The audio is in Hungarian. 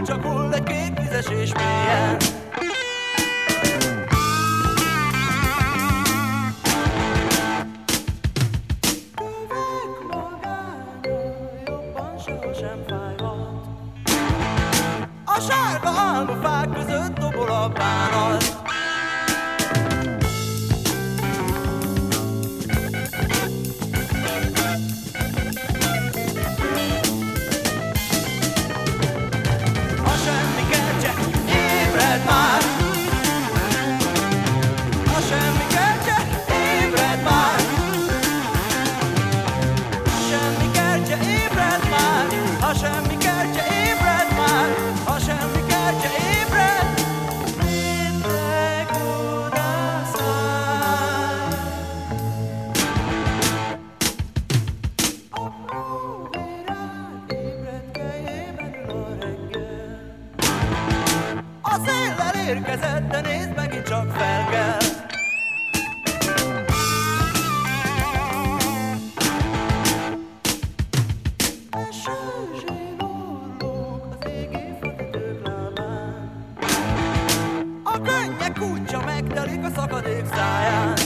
hull, csak hull egy kék vizes és mélyen. A sárga álmofák között dobol a bánat A széllel érkezett, de nézd meg, itt csak fel kell. kutya megtelik a szakadék száján.